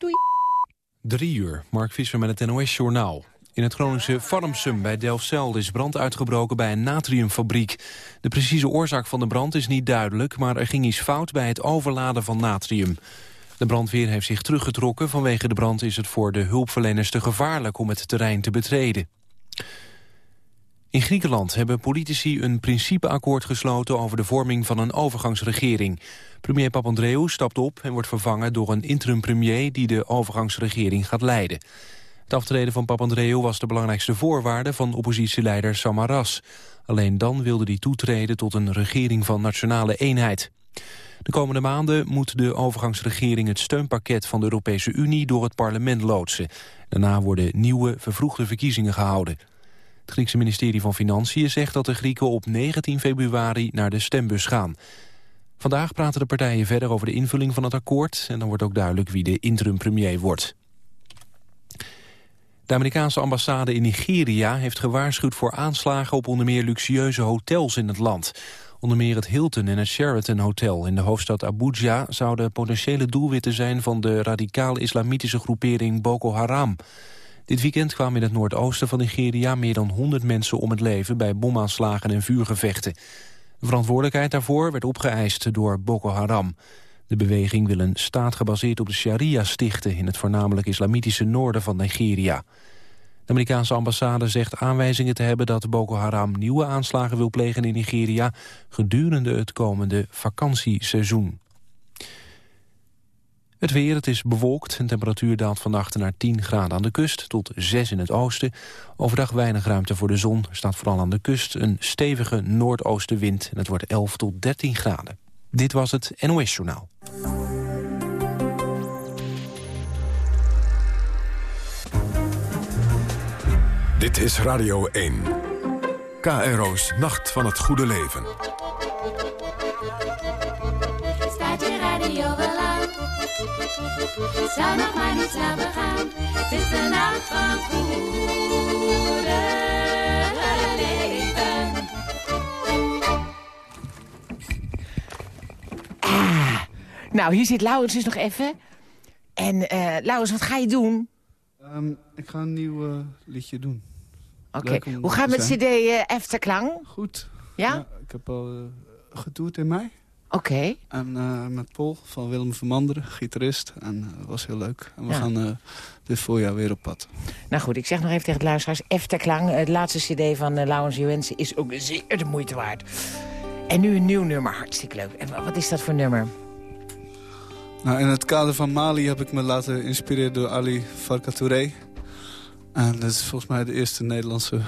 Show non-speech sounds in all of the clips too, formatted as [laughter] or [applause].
Doei. Drie uur, Mark Visser met het NOS-journaal. In het Groningse Farmsum bij Delfzijl is brand uitgebroken bij een natriumfabriek. De precieze oorzaak van de brand is niet duidelijk... maar er ging iets fout bij het overladen van natrium. De brandweer heeft zich teruggetrokken. Vanwege de brand is het voor de hulpverleners te gevaarlijk om het terrein te betreden. In Griekenland hebben politici een principeakkoord gesloten over de vorming van een overgangsregering. Premier Papandreou stapt op en wordt vervangen door een interim-premier die de overgangsregering gaat leiden. Het aftreden van Papandreou was de belangrijkste voorwaarde van oppositieleider Samaras. Alleen dan wilde hij toetreden tot een regering van nationale eenheid. De komende maanden moet de overgangsregering het steunpakket van de Europese Unie door het parlement loodsen. Daarna worden nieuwe vervroegde verkiezingen gehouden. Het Griekse ministerie van Financiën zegt dat de Grieken op 19 februari naar de stembus gaan. Vandaag praten de partijen verder over de invulling van het akkoord... en dan wordt ook duidelijk wie de interim-premier wordt. De Amerikaanse ambassade in Nigeria heeft gewaarschuwd voor aanslagen... op onder meer luxueuze hotels in het land. Onder meer het Hilton en het Sheraton Hotel in de hoofdstad Abuja... zouden potentiële doelwitten zijn van de radicaal-islamitische groepering Boko Haram... Dit weekend kwamen in het noordoosten van Nigeria meer dan 100 mensen om het leven bij bomaanslagen en vuurgevechten. De verantwoordelijkheid daarvoor werd opgeëist door Boko Haram. De beweging wil een staat gebaseerd op de sharia stichten in het voornamelijk islamitische noorden van Nigeria. De Amerikaanse ambassade zegt aanwijzingen te hebben dat Boko Haram nieuwe aanslagen wil plegen in Nigeria gedurende het komende vakantieseizoen. Het weer, het is bewolkt. De temperatuur daalt vannacht naar 10 graden aan de kust tot 6 in het oosten. Overdag weinig ruimte voor de zon. Er staat vooral aan de kust een stevige noordoostenwind. En het wordt 11 tot 13 graden. Dit was het NOS Journaal. Dit is Radio 1. KRO's Nacht van het Goede Leven. Staat je radio wel aan? Zou nog maar niet snel begaan. Het is de nacht van het goede leven. Ah, nou, hier zit Laurens dus nog even. En eh Laurens, wat ga je doen? Ehm, ik ga een nieuw eh, liedje doen. Oké, hoe gaat het met cd eh Efterklang? Goed. Ja? ik heb al uh, getoerd in mei. Oké. En eh, met Paul van Willem Vermanderen, gitarist. En dat was heel leuk. En we Ja. gaan eh, dit voorjaar weer op pad. Nou goed, ik zeg nog even tegen de luisteraars. Efterklang, het laatste cd van uh, Laurens Juwensen, is ook zeer de moeite waard. En nu een nieuw nummer, hartstikke leuk. En wa- wat is dat voor nummer? Nou, in het kader van Mali heb ik me laten inspireren door Ali Farka Touré. En dat is volgens mij de eerste Nederlandse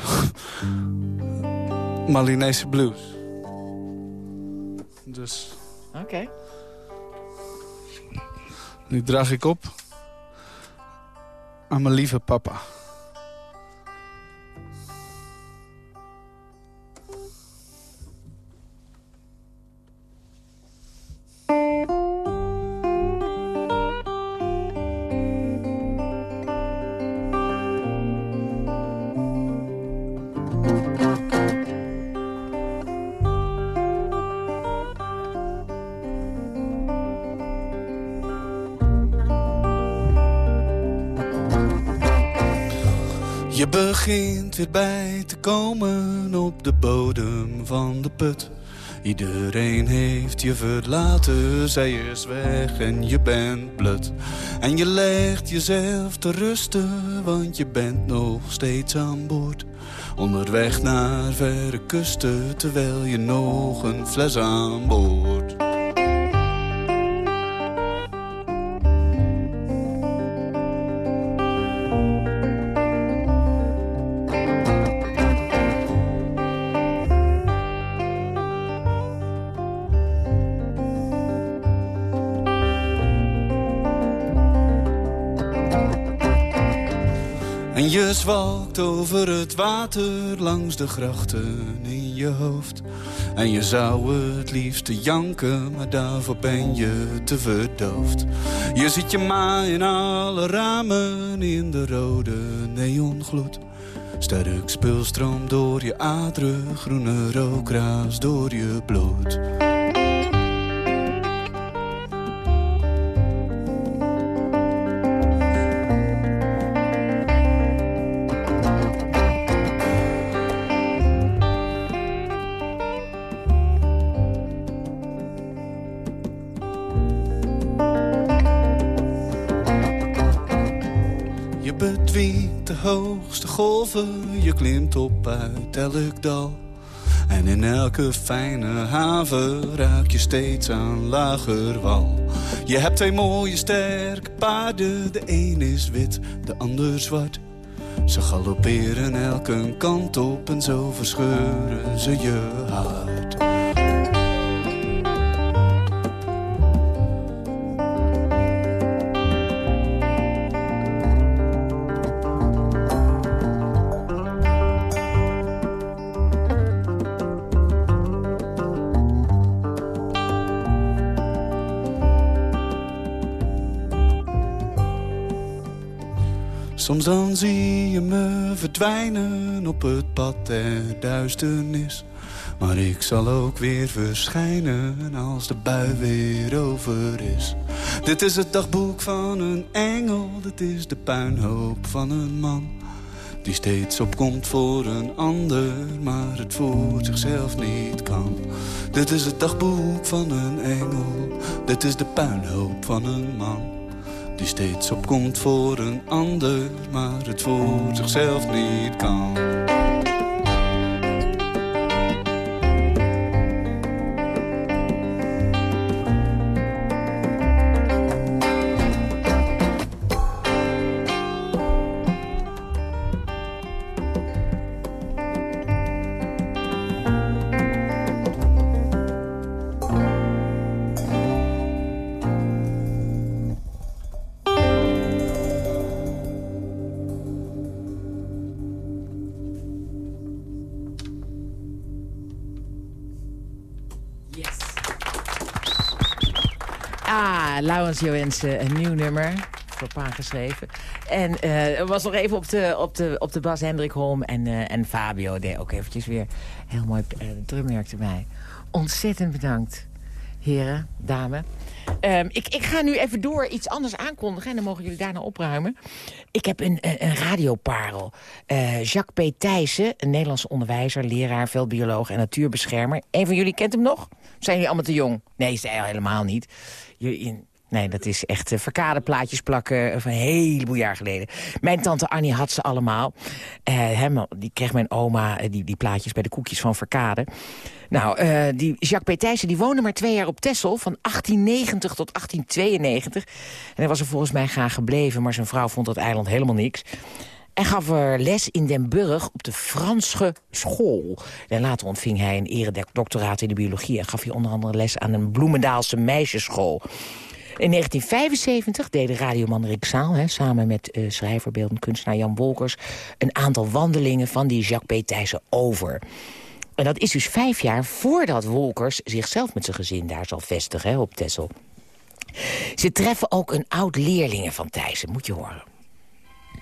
[laughs] Malinese blues. Dus Oké. nu draag ik op aan mijn lieve papa. Je begint weer bij te komen op de bodem van de put. Iedereen heeft je verlaten, zij is weg en je bent blut. En je legt jezelf te rusten, want je bent nog steeds aan boord. Onderweg naar verre kusten, terwijl je nog een fles aan boord. Zwalkt over het water langs de grachten in je hoofd. En je zou het liefste janken, maar daarvoor ben je te verdoofd. Je ziet je ma in alle ramen in de rode neongloed. Sterk spul stroomt door je aderen, groene rook raast door je bloed. Je klimt op uit elk dal. En in elke fijne haven raak je steeds aan lager wal. Je hebt twee mooie sterke paarden. De een is wit, de ander zwart. Ze galopperen elke kant op en zo verscheuren ze je Dan zie je me verdwijnen op het pad der duisternis. Maar ik zal ook weer verschijnen als de bui weer over is. Dit is het dagboek van een engel, dit is de puinhoop van een man. Die steeds opkomt voor een ander, maar het voor zichzelf niet kan. Dit is het dagboek van een engel, dit is de puinhoop van een man. Die steeds opkomt voor een ander, maar het voor zichzelf niet kan. Laurens Joensen, een nieuw nummer. Voor pa geschreven. En eh was nog even op de, op de, op de bas Hendrik Holm. En, eh, en Fabio deed ook eventjes weer heel mooi uh, drumwerk erbij. Ontzettend bedankt, heren, dame. Ehm, ik, ik ga nu even door iets anders aankondigen. En dan mogen jullie daarna opruimen. Ik heb een, een, radioparel. Eh, Jacques P. Thijssen, een Nederlandse onderwijzer, leraar, veldbioloog en natuurbeschermer. Een van jullie kent hem nog? Zijn jullie allemaal te jong? Nee, hij helemaal niet. Jullie, Nee, dat is echt uh, verkade plaatjes plakken van een heleboel jaar geleden. Mijn tante Annie had ze allemaal. Uh, die kreeg mijn oma die, die plaatjes bij de koekjes van verkade. Nou, die Jacques P. Die woonde maar twee jaar op Texel... van 1890 tot 1892. En hij was er volgens mij graag gebleven... maar zijn vrouw vond dat eiland helemaal niks. En gaf er les in Den Burg op de Franse school. En later ontving hij een eredoctoraat in de biologie... en gaf hij onder andere les aan een Bloemendaalse meisjesschool. In 1975 deed radioman Rick Zaal, hè, samen met uh, schrijver, beeldend kunstenaar Jan Wolkers... een aantal wandelingen van die Jacques P. Thijssen over. En dat is dus vijf jaar voordat Wolkers zichzelf met zijn gezin daar zal vestigen hè, op Texel. Ze treffen ook een oud-leerlingen van Thijssen, moet je horen.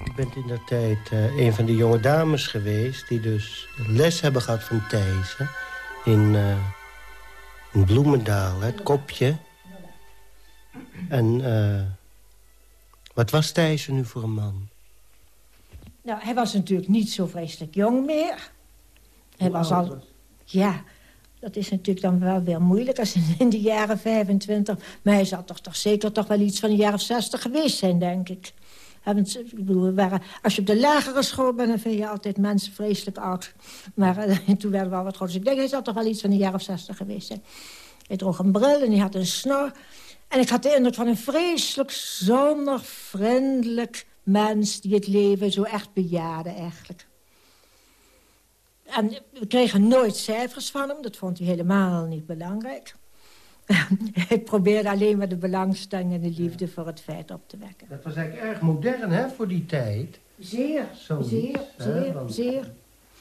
Je bent in dat tijd uh, een van de jonge dames geweest... die dus les hebben gehad van Thijssen in, uh, in Bloemendaal, het kopje... En uh, wat was Thijssen nu voor een man? Nou, hij was natuurlijk niet zo vreselijk jong meer. Hij Hoe was al... was? Ja, dat is natuurlijk dan wel weer moeilijk als in de jaren 25. Maar hij zal toch, toch zeker toch wel iets van een jaar of 60 geweest zijn, denk ik. Ik bedoel, we waren, als je op de lagere school bent, dan vind je altijd mensen vreselijk oud. Maar uh, [laughs] toen werden we al wat groter. Dus ik denk, hij zal toch wel iets van een jaar of 60 geweest zijn. Hij droeg een bril en hij had een snor. En ik had de indruk van een vreselijk zonnig, vriendelijk mens... die het leven zo echt bejaarde eigenlijk. En we kregen nooit cijfers van hem. Dat vond hij helemaal niet belangrijk. [laughs] hij probeerde alleen maar de belangstelling en de liefde voor het feit op te wekken. Dat was eigenlijk erg modern, hè, voor die tijd. Zeer, Zoiets, zeer, hè, zeer, want- zeer,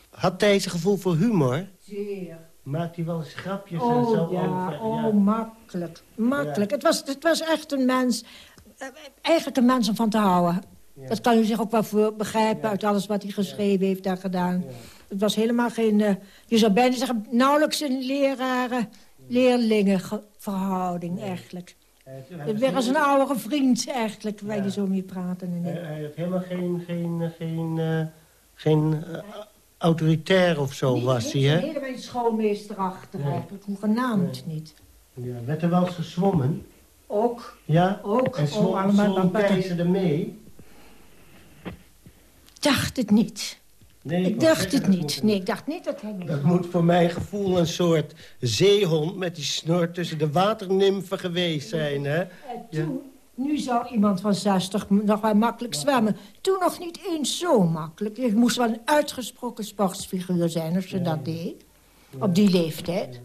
Had Thijssen gevoel voor humor? zeer. Maakt hij wel eens grapjes en Oh zo ja, over? oh makkelijk, makkelijk. Het, was, het was echt een mens, eh, eigenlijk een mens om van te houden. Dat kan u zich ook wel voor begrijpen uit alles wat hij geschreven heeft en gedaan. Het was helemaal geen, eh, je zou bijna zeggen, nauwelijks een leraren-leerlingen verhouding eigenlijk. Het werd als een oude vriend eigenlijk, waar Ja. je zo mee praten. En Hij, hij had helemaal geen, geen, eh, geen, geen autoritair of zo was hij, hè? Helemaal niet schoolmeesterachtig Nee. eigenlijk, hoegenaamd niet. Ja, werd er wel eens gezwommen? Ook, Ja? ook, En oh, allemaal wat- Thijssen er mee? dacht het niet. Nee, Ik dacht het niet. Nee, ik dacht niet dat hij... Dat moet voor mijn gevoel een soort zeehond met die snor tussen de waternimfen geweest zijn, hè? En toen, nu zou iemand van 60 nog wel makkelijk zwemmen. Toen nog niet eens zo makkelijk. Je moest wel een uitgesproken sportsfiguur zijn als je dat deed. Op die leeftijd.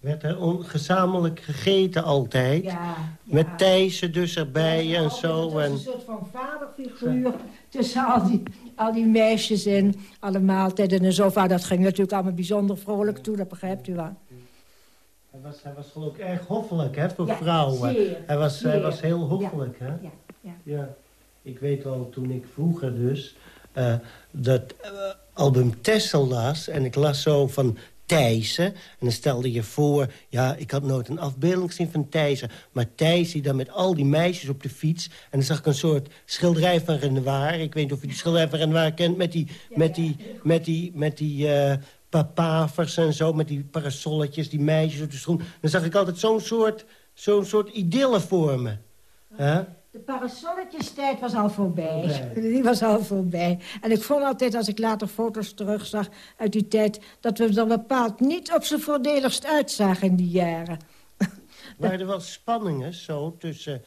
Werd er gezamenlijk gegeten altijd. Ja, Met Thijssen dus erbij en zo. Het was En... een soort van vaderfiguur tussen al die, al die meisjes in. Alle maaltijden en zo. Dat ging natuurlijk allemaal bijzonder vrolijk toe, dat begrijpt u wel. Hij was, hij was geloof ik erg hoffelijk, hè, voor Ja, vrouwen. zeer, hij, was, hij was heel hoffelijk, hè? Ja, ja. Ja. Ik weet wel, toen ik vroeger dus eh, dat eh, album Tessel las... en ik las zo van Thijssen... en dan stelde je voor... ja, ik had nooit een afbeelding gezien van Thijssen... maar Thijs die dan met al die meisjes op de fiets... en dan zag ik een soort schilderij van Renoir. Ik weet niet of je die schilderij van Renoir kent... met die, met die, met die, met die eh, papavers en zo... met die parasolletjes, die meisjes op de schoen. Dan zag ik altijd zo'n soort, zo'n soort idylle voor me. Hè? De parasolletjestijd was al voorbij. Die was al voorbij. En ik vond altijd, als ik later foto's terugzag uit die tijd... dat we er bepaald niet op z'n voordeligst uitzagen in die jaren. Waren er wel spanningen zo tussen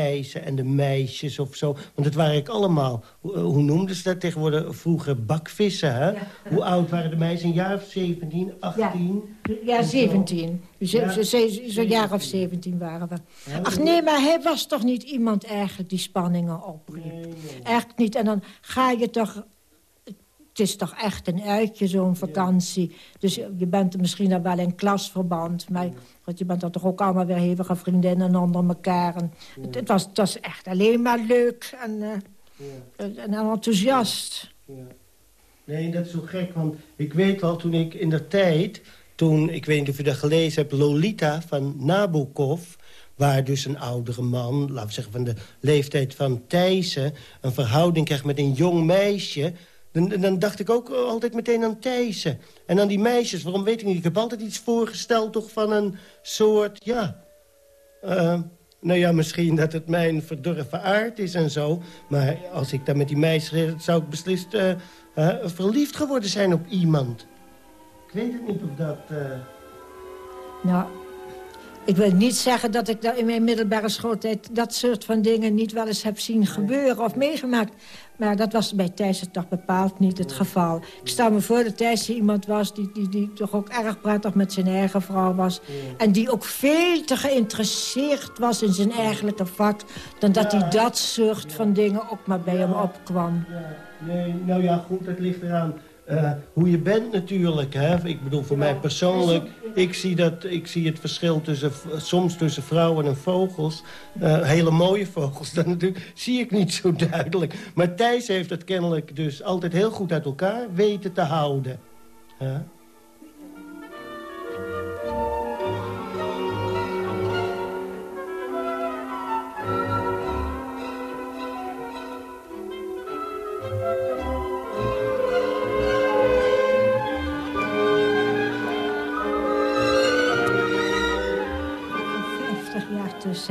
Thijssen en de meisjes of zo? Want het waren eigenlijk allemaal, hoe, eh, hoe noemden ze dat tegenwoordig? Vroeger bakvissen, hè? Hoe oud waren de meisjes? Een jaar of 17, 18? Ja, 17. Dus Ja. zo- zo- Zo'n jaar of 17 waren we. Ach nee, maar hij was toch niet iemand eigenlijk die spanningen opriep? Nee, nee. Echt niet. En dan ga je toch... Het is toch echt een uitje, zo'n vakantie. Dus je bent er misschien dan wel in klasverband. Maar want je bent er toch ook allemaal weer hevige vriendinnen onder elkaar. En het, het was, het was echt alleen maar leuk en, en en enthousiast. Ja. Nee, dat is zo gek, want ik weet wel, toen ik in de tijd... toen, ik weet niet of je dat gelezen hebt, Lolita van Nabokov... waar dus een oudere man, laten we zeggen van de leeftijd van Thijssen... een verhouding krijgt met een jong meisje... Dan, dan dacht ik ook altijd meteen aan Thijssen. En aan die meisjes, waarom weet ik niet. Ik heb altijd iets voorgesteld toch van een soort, ja... eh, nou ja, misschien dat het mijn verdorven aard is en zo. Maar als ik daar met die meisjes zou ik beslist eh, eh, verliefd geworden zijn op iemand. Ik weet het niet of dat... eh, Nou, ik wil niet zeggen dat ik in mijn middelbare schooltijd... dat soort van dingen niet wel eens heb zien gebeuren of meegemaakt. Maar dat was bij Thijssen toch bepaald niet het geval. Ik stel me voor dat Thijssen iemand was die, die, die toch ook erg prettig met zijn eigen vrouw was. En die ook veel te geïnteresseerd was in zijn eigenlijke vak... dan dat hij dat soort van dingen ook maar bij hem opkwam. Nee, nou ja, goed, dat ligt eraan eh, hoe je bent natuurlijk. Hè? Ik bedoel, voor mij persoonlijk, ik zie, dat, ik zie het verschil tussen, soms tussen vrouwen en vogels. Eh, hele mooie vogels, [laughs] dat natuurlijk zie ik niet zo duidelijk. Maar Thijs heeft het kennelijk dus altijd heel goed uit elkaar weten te houden. Hè?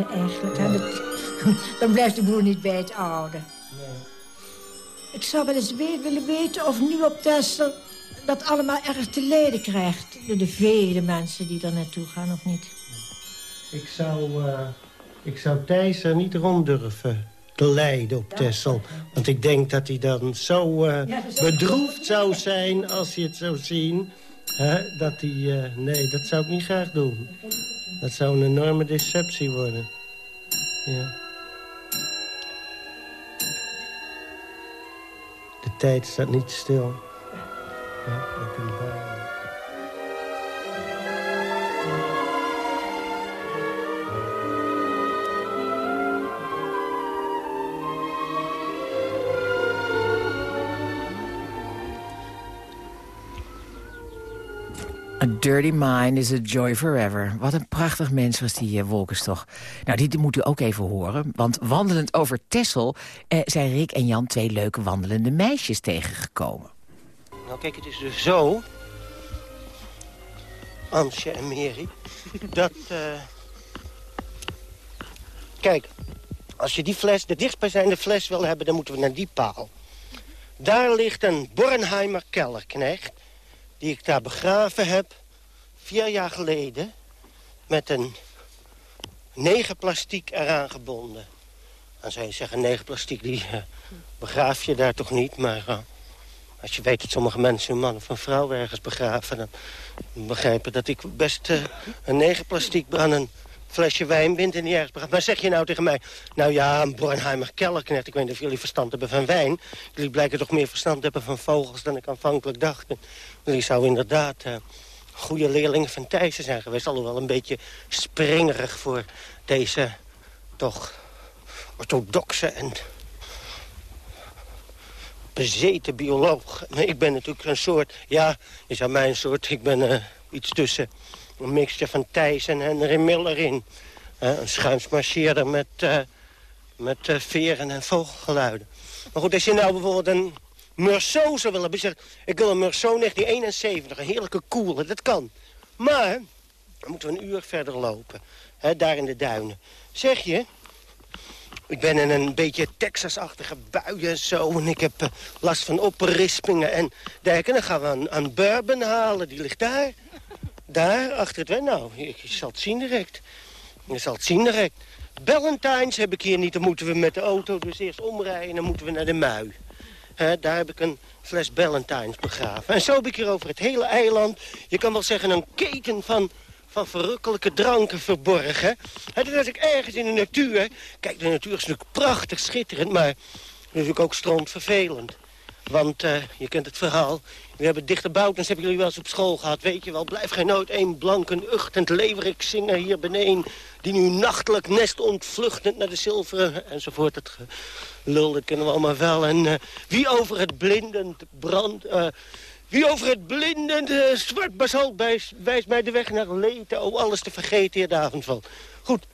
Eigenlijk. [laughs] Dan blijft de boer niet bij het oude. Ik zou wel eens willen weten of nu op Texel dat allemaal erg te lijden krijgt. Door de vele mensen die er naartoe gaan, of niet? Ik zou, eh, ik zou Thijs er niet rond durven te leiden op Texel. Want ik denk dat hij dan zo eh, bedroefd zou zijn als hij het zou zien. Hè, dat hij, eh, nee, dat zou ik niet graag doen. Dat zou een enorme deceptie worden. Ja. De tijd staat niet stil. Ja, A dirty mind is a joy forever. Wat een prachtig mens was die uh, Wolkers toch. Nou, dit moet u ook even horen. Want wandelend over Tessel eh, zijn Rick en Jan twee leuke wandelende meisjes tegengekomen. Nou kijk, het is dus zo... Ansje en Mary... dat... eh, Kijk, als je die fles, de dichtstbijzijnde fles wil hebben... dan moeten we naar die paal. Daar ligt een Bornheimer kellerknecht... die ik daar begraven heb vier jaar geleden... met een negerplastiek eraan gebonden. Dan zou je zeggen, negerplastiek, die uh, begraaf je daar toch niet... maar uh, als je weet dat sommige mensen een man of een vrouw ergens begraven... dan begrijpen dat ik best uh, een negerplastiek aan een flesje wijn wint en niet ergens. Maar zeg je nou tegen mij, nou ja, een Bornheimer kellerknecht... ik weet niet of jullie verstand hebben van wijn. Jullie blijken toch meer verstand hebben van vogels dan ik aanvankelijk dacht. Jullie zouden inderdaad goede leerlingen van Thijssen zijn geweest. Alhoewel een beetje springerig voor deze toch orthodoxe en bezeten bioloog. Ik ben natuurlijk een soort, ja, je zou mij een soort, ik ben uh, iets tussen een mixje van Thijs en Henry Miller in. Uh, een schuimsmarcheerder met, uh, met veren en vogelgeluiden. Maar goed, als je nou bijvoorbeeld een Meursault zou willen hebben, ik wil een Meursault 1971, een heerlijke koele, dat kan. Maar, dan moeten we een uur verder lopen, hè, daar in de duinen. Zeg je, ik ben in een beetje Texas-achtige bui en zo. En ik heb uh, last van oprispingen en dergelijke. Dan gaan we een, een bourbon halen. Die ligt daar. Daar, achter het... Nou, je, zal het zien direct. Je zal het zien direct. Ballantines heb ik hier niet. Dan moeten we met de auto dus eerst omrijden. En dan moeten we naar de Mui. He, daar heb ik een fles Ballantines begraven. En zo heb ik hier over het hele eiland... je kan wel zeggen een keten van van verrukkelijke dranken verborgen. En dat als ik ergens in de natuur... Kijk, de natuur is natuurlijk prachtig, schitterend, maar natuurlijk ook stront vervelend. Want uh, je kent het verhaal. We hebben dichte boutens, hebben jullie wel eens op school gehad. Weet je wel, blijf geen nooit één blanken uchtend leverik zingen hier beneden... die nu nachtelijk nest ontvluchtend naar de zilveren... enzovoort, dat lul, dat kennen we allemaal wel. En uh, wie over het blindend brand... Uh, wie over het blindende zwart basalt wijst mij de weg naar Leten. Oh, alles te vergeten hier de avondval. Goed.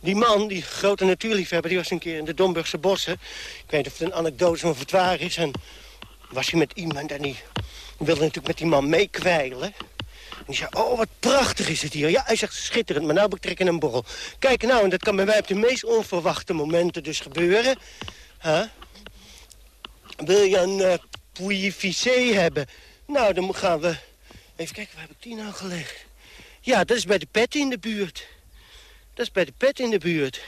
Die man, die grote natuurliefhebber, die was een keer in de Domburgse bossen. Ik weet niet of het een anekdote of het waar is. En was hij met iemand en die wilde natuurlijk met die man meekwijlen. En die zei, oh, wat prachtig is het hier. Ja, hij zegt, schitterend, maar nou heb ik een borrel. Kijk nou, en dat kan bij mij op de meest onverwachte momenten dus gebeuren. Wil je een uh, hebben. Nou, dan gaan we... Even kijken, waar heb ik die nou gelegd? Ja, dat is bij de pet in de buurt. Dat is bij de pet in de buurt.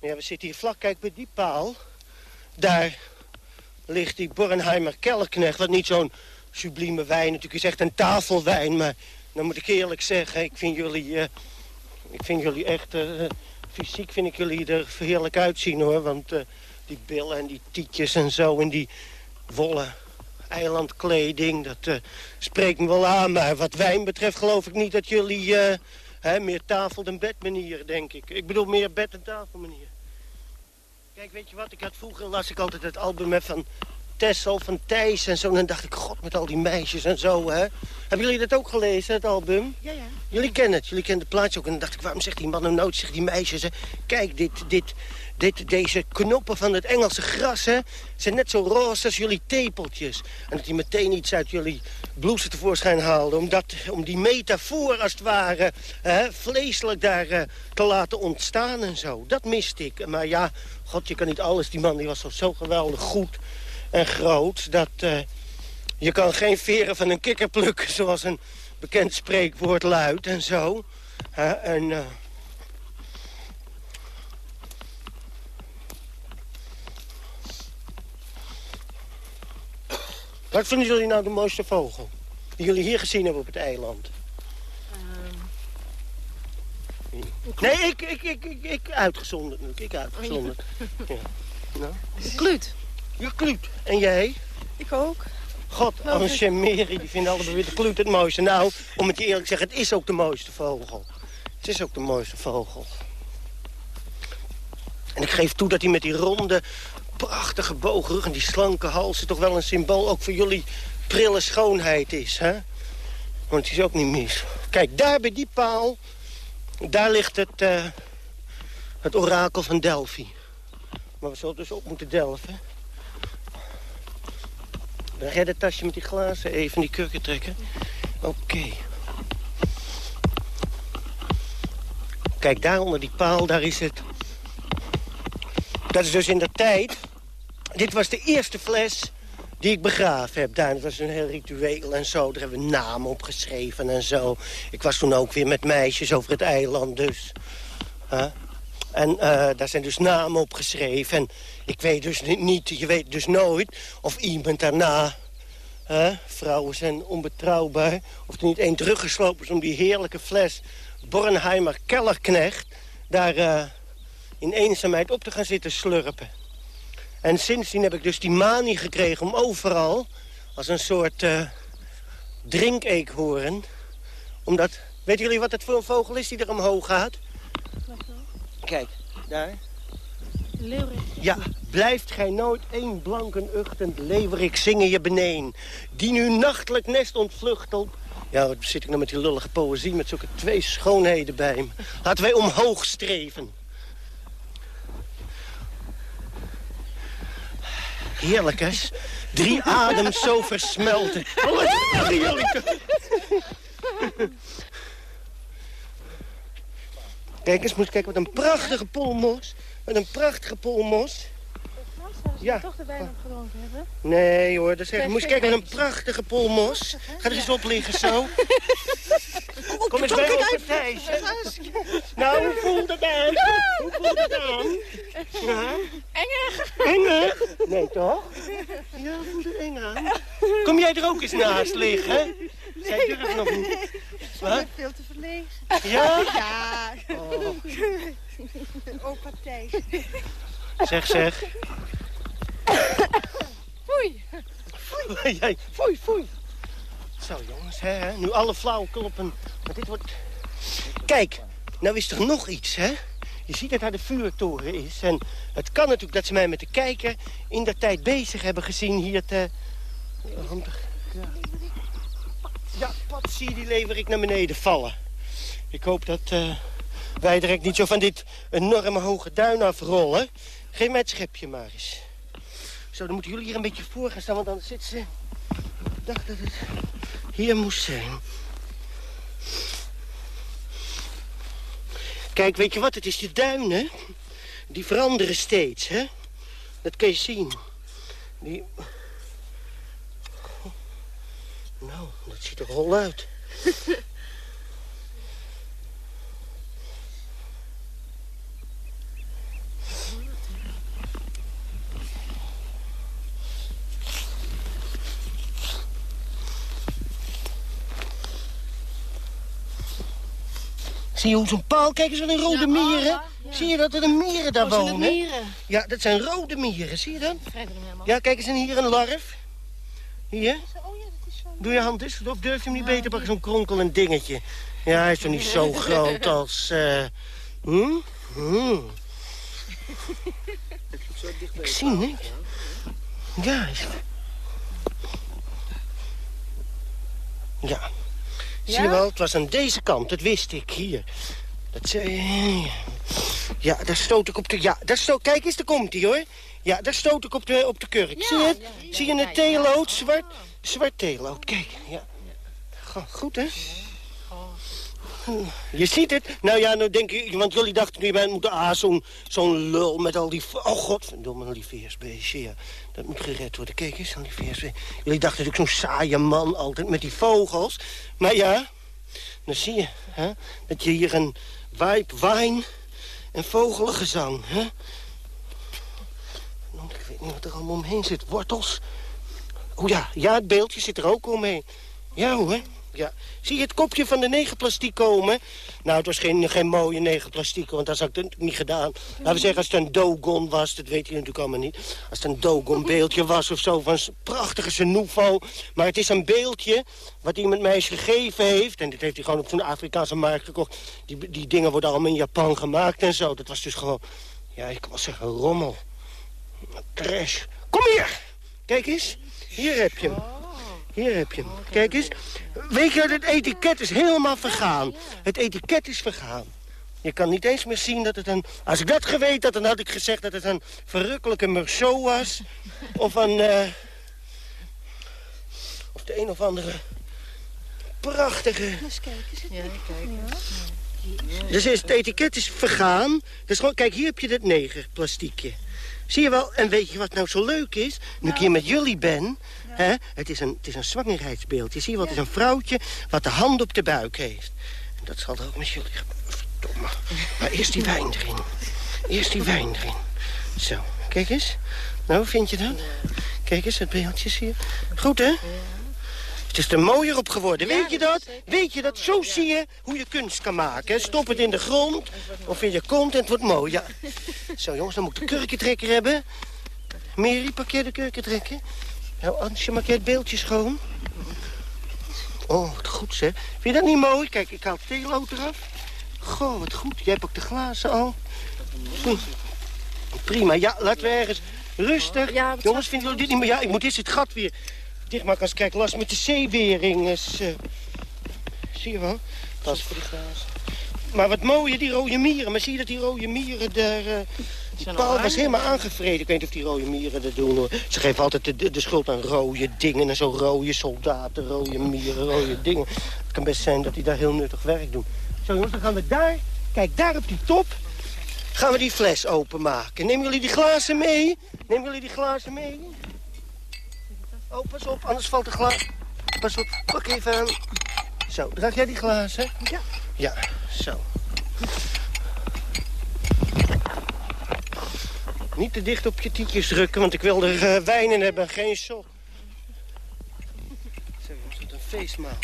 Ja, we zitten hier vlak, kijk, bij die paal. Daar ligt die Bornheimer Kellerknecht. Wat niet zo'n sublieme wijn natuurlijk is echt een tafelwijn. Maar dan moet ik eerlijk zeggen, ik vind jullie... Uh, ik vind jullie echt... Uh, fysiek vind ik jullie er heerlijk uitzien, hoor. Want uh, die billen en die tietjes en zo en die wollen eilandkleding, dat spreekt me wel aan. Maar wat wijn betreft geloof ik niet dat jullie hè, meer tafel dan bedmanier, denk ik. Ik bedoel meer bed- en tafelmanier. Kijk, weet je wat? Ik had vroeger las ik altijd het album van Tessel, van Thijs en zo. En dan dacht ik, god, met al die meisjes en zo, hè. Hebben jullie dat ook gelezen, het album? Ja, ja. Jullie kennen het, jullie kennen de plaatje ook. En dan dacht ik, waarom zegt die man nou nooit, zegt die meisjes, hè? Kijk, dit, dit, dit, deze knoppen van het Engelse gras, hè, zijn net zo roze als jullie tepeltjes. En dat hij meteen iets uit jullie blouse tevoorschijn haalde... om, dat, om die metafoor, als het ware, hè, vleeselijk daar uh, te laten ontstaan en zo. Dat miste ik. Maar ja, god, je kan niet alles. Die man die was zo geweldig goed en groot... dat uh, je kan geen veren van een kikker plukken... [laughs] zoals een bekend spreekwoord luidt en zo. Uh, en... Uh, Wat vinden jullie nou de mooiste vogel? Die jullie hier gezien hebben op het eiland? Um... Nee, ik, ik, ik, ik, ik uitgezonderd nu. Ik uitgezonderd. Oh, ja. Nou. Kluut. Je kluut. En jij? Ik ook. God, en Mary, die vinden allebei weer de kluut het mooiste. Nou, om het je eerlijk te zeggen, het is ook de mooiste vogel. Het is ook de mooiste vogel. En ik geef toe dat hij met die ronde, prachtige boogrug en die slanke hals... toch wel een symbool ook voor jullie prille schoonheid is, hè? Want die is ook niet mis. Kijk, daar bij die paal, daar ligt het, uh, het orakel van Delphi. Maar we zullen dus op moeten delven. Je dat tasje met die glazen even die kurken trekken. Oké. Kijk, daar onder die paal, daar is het... Dat is dus in de tijd dit was de eerste fles die ik begraven heb. Daar, was een heel ritueel en zo. Daar hebben we namen opgeschreven en zo. Ik was toen ook weer met meisjes over het eiland, dus... En eh, daar zijn dus namen opgeschreven. En ik weet dus ni- niet, je weet dus nooit of iemand daarna... Vrouwen zijn onbetrouwbaar. Of er niet één teruggeslopen is om die heerlijke fles... Bornheimer Kellerknecht... daar eh, in eenzaamheid op te gaan zitten slurpen. En sindsdien heb ik dus die manie gekregen om overal... als een soort eh drinkeekhoorn... omdat... Weten jullie wat het voor een vogel is die er omhoog gaat? Kijk, daar. Leeuwrik. Ja, blijft gij nooit één blanken uchtend leeuwerik zingen je beneen. Die nu nachtelijk nest ontvluchtelt. Ja, wat zit ik nou met die lullige poëzie met zulke twee schoonheden bij me. Laten wij omhoog streven. Heerlijk, hè? Drie adems zo versmelten. Oh, wat heerlijk. Kijk eens, moet kijken, wat een prachtige polmos. Wat een prachtige polmos. Ja. toch de wijn hebben? Nee hoor, dat zeg, moet je kijken, wat een prachtige polmos. Ga er eens op liggen zo. Kom eens bij ons. Nou, hoe voelt het aan? Hoe voelt het aan? Ja? Enger. Enger? Nee, toch? Ja, voelt het eng aan? Kom jij er ook eens naast liggen? Zij durft nog niet. Wat? Veel te verlegen. Ja? Ja. Oh. Opa Thijs. Zeg, zeg. Foei. Foei. Foei, foei. Zo, jongens, hè. Nu alle flauwekul op een... Maar dit wordt... Kijk, nou is er nog iets, hè? Je ziet dat daar de vuurtoren is. En het kan natuurlijk dat ze mij met de kijker in de tijd bezig hebben gezien hier te... Handig. Ja, pat, zie die leverik naar beneden vallen. Ik hoop dat eh, wij direct niet zo van dit enorme hoge duin afrollen. Geef mij het schepje maar eens. Zo, dan moeten jullie hier een beetje voor gaan staan, want dan zit ze... Dacht dat het hier moest zijn. Kijk, weet je wat? Het is de duinen. Die veranderen steeds, hè? Dat kun je zien. Nou, dat ziet er hol uit. [laughs] Zie je hoe zo'n paal... Kijk eens, wat een rode mieren. Zie je dat er een mieren daar Oh, wonen? mieren? Ja, dat zijn rode mieren. Zie je helemaal. Ja, kijk eens, en hier een larf. Hier. Oh ja, dat is zo. Doe je hand eens. Of durf je hem niet beter pakken, zo'n kronkelend dingetje? Ja, hij is toch niet zo [laughs] groot als... eh hm? Hm. Ik zie niks. Ja, is... Ja. Zie je wel, het was aan deze kant, dat wist ik. Hier. Dat zei... Ja, daar stoot ik op de... Ja, daar stoot... Kijk eens, daar komt hij, hoor. Ja, daar stoot ik op de, op de kurk. Zie je het? Zie je het theelood? Zwart, zwart theelood. Kijk, ja. Go- Goed, hè? Je ziet het. Nou ja, nou denk ik, want jullie dachten nu bent moeten ah, zo'n lul met al die... Oh, godverdomme, een lieveheersbeestje, ja. Dat moet gered worden. Kijk eens, een lieveheersbeestje. Jullie dachten natuurlijk zo'n saaie man altijd met die vogels. Maar ja, dan zie je hè, dat je hier een wijp wijn en vogelengezang, hè. Nou, ik weet niet wat er allemaal omheen zit. Wortels. Oh ja, ja, het beeldje zit er ook omheen. Ja hoor. Ja. Zie je het kopje van de negerplastiek komen? Nou, het was geen, geen mooie negerplastiek, want dat had ik natuurlijk niet gedaan. Laten we zeggen, als het een Dogon was, dat weet je natuurlijk allemaal niet. Als het een Dogon beeldje was of zo, van prachtige Senuvo. Maar het is een beeldje wat iemand mij eens gegeven heeft. En dit heeft hij gewoon op zo'n Afrikaanse markt gekocht. Die, die dingen worden allemaal in Japan gemaakt en zo. Dat was dus gewoon, ja, ik wil zeggen, rommel. Trash. Kom hier! Kijk eens. Hier heb je hem. Hier heb je hem. Kijk eens. Weet je, het etiket is helemaal vergaan. Het etiket is vergaan. Je kan niet eens meer zien dat het een... Als ik dat geweten had, dan had ik gezegd dat het een verrukkelijke Meursault was. Of een... eh, Of de een of andere prachtige... Eens kijken. Zit Ja, kijk. Dus is, het etiket is vergaan. Dus gewoon, kijk, hier heb je dat neger plastiekje. Zie je wel? En weet je wat nou zo leuk is? Nu ik hier met jullie ben... Het, is een, het is een zwangerheidsbeeldje. Zie je wel? Het is een vrouwtje wat de hand op de buik heeft. En dat zal er ook met jullie gebeuren. Verdomme. Maar eerst die wijn erin. Eerst die wijn erin. Zo, kijk eens. Nou, vind je dat? Kijk eens, het beeldje zie je. Goed, hè? Het is er mooier op geworden. Weet je dat? Weet je dat? Zo zie je hoe je kunst kan maken. Stop het in de grond of in je kont en het wordt mooi. Ja. [laughs] Zo, jongens, dan moet ik de kurkentrekker hebben. Mary, parkeer de kurkentrekker. Nou, Ansje, maak jij het beeldje schoon? Oh, wat goed, zeg. Vind je dat niet mooi? Kijk, ik haal het theelood eraf. Goh, wat goed. Jij hebt ook de glazen al. Hm. Prima. Ja, laten we ergens rustig. Jongens, vinden jullie dit niet meer? Ja, ik moet eerst het gat weer dichtmaken als ik krijg last met de zeewering. Is, eh, Zie je wel? Pas voor die glazen. Maar wat mooie, die rode mieren. Maar zie je dat die rode mieren daar... eh, die paal was helemaal aangevreden. Ik weet niet of die rode mieren dat doen hoor. Ze geven altijd de, de, de schuld aan rode dingen en zo. Rode soldaten, rode mieren, rode dingen. Het kan best zijn dat die daar heel nuttig werk doen. Zo jongens, dan gaan we daar... Kijk, daar op die top gaan we die fles openmaken. Nemen jullie die glazen mee? Nemen jullie die glazen mee? Oh, pas op, anders valt de glas. Pas op, pak even aan. Zo, draag jij die glazen? Ja. Ja, zo. Niet te dicht op je tietjes drukken, want ik wil er eh, wijn in hebben, geen sok. Zo, jongens, wat een feestmaal.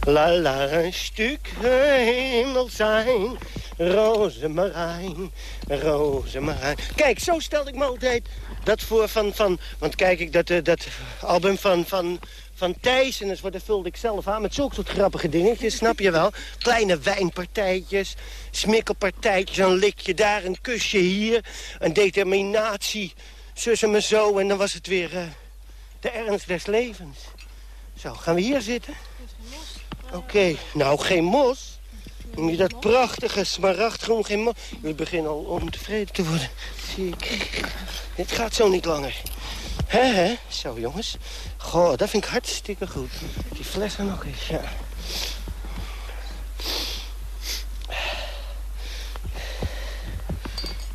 La la, een stuk hemel zijn. Rozemarijn, rozemarijn. Kijk, zo stelde ik me altijd dat voor van... van want kijk ik dat, eh, dat album van, van, van Thijs... en dat vulde ik zelf aan met zulke soort grappige dingetjes, snap je wel? Kleine wijnpartijtjes, smikkelpartijtjes, een likje daar, een kusje hier... een determinatie, zussen me zo... en dan was het weer eh, de ernst des levens. Zo, gaan we hier zitten? Oké, nou, geen mos. Noem je dat prachtige smaragdgroen, geen mos? Jullie beginnen al ontevreden te worden, zie ik. Dit gaat zo niet langer. Hè, hè? Zo, jongens. Goh, dat vind ik hartstikke goed. Die flessen nog eens, ja.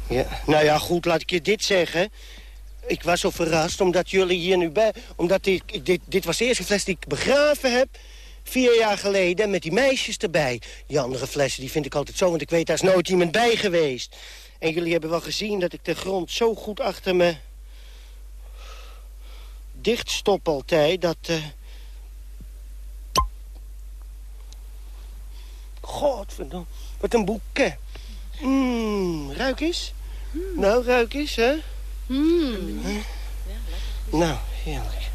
Ja, nou ja, goed, laat ik je dit zeggen. Ik was zo verrast omdat jullie hier nu bij... Omdat ik, dit, dit was de eerste fles die ik begraven heb. Vier jaar geleden, met die meisjes erbij. Die andere flessen, die vind ik altijd zo, want ik weet, daar is nooit iemand bij geweest. En jullie hebben wel gezien dat ik de grond zo goed achter me dicht stop altijd, dat... eh Godverdomme, wat een boeket. Mmm, ruik eens. Nou, ruik eens, hè? Hè? Nou, heerlijk.